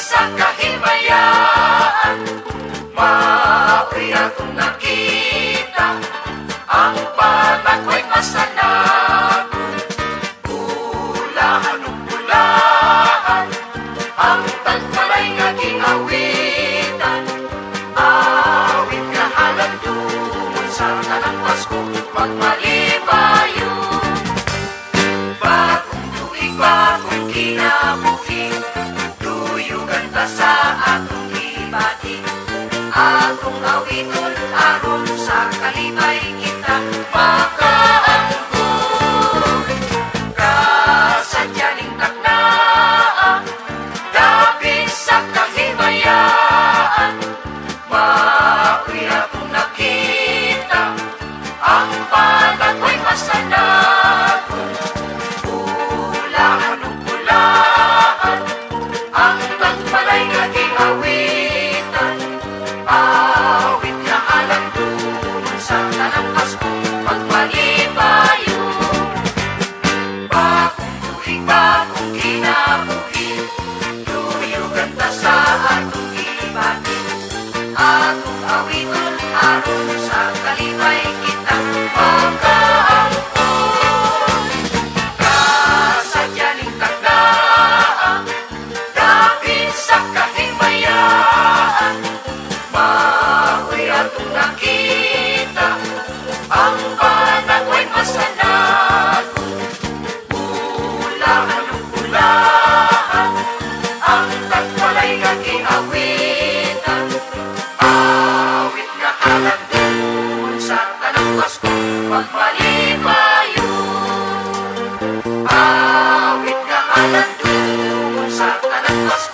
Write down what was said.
sa kahimayan Mauri akong nakita Ang banag ko'y masanag Bulahan o bulahan Ang tagpalay nga ginawitan Awit ka halang dumon sa tanang Pasko Magmalibayo Bagong tuig, bagong ginawitan Akong awiton aron sa kalibay break Sacudame los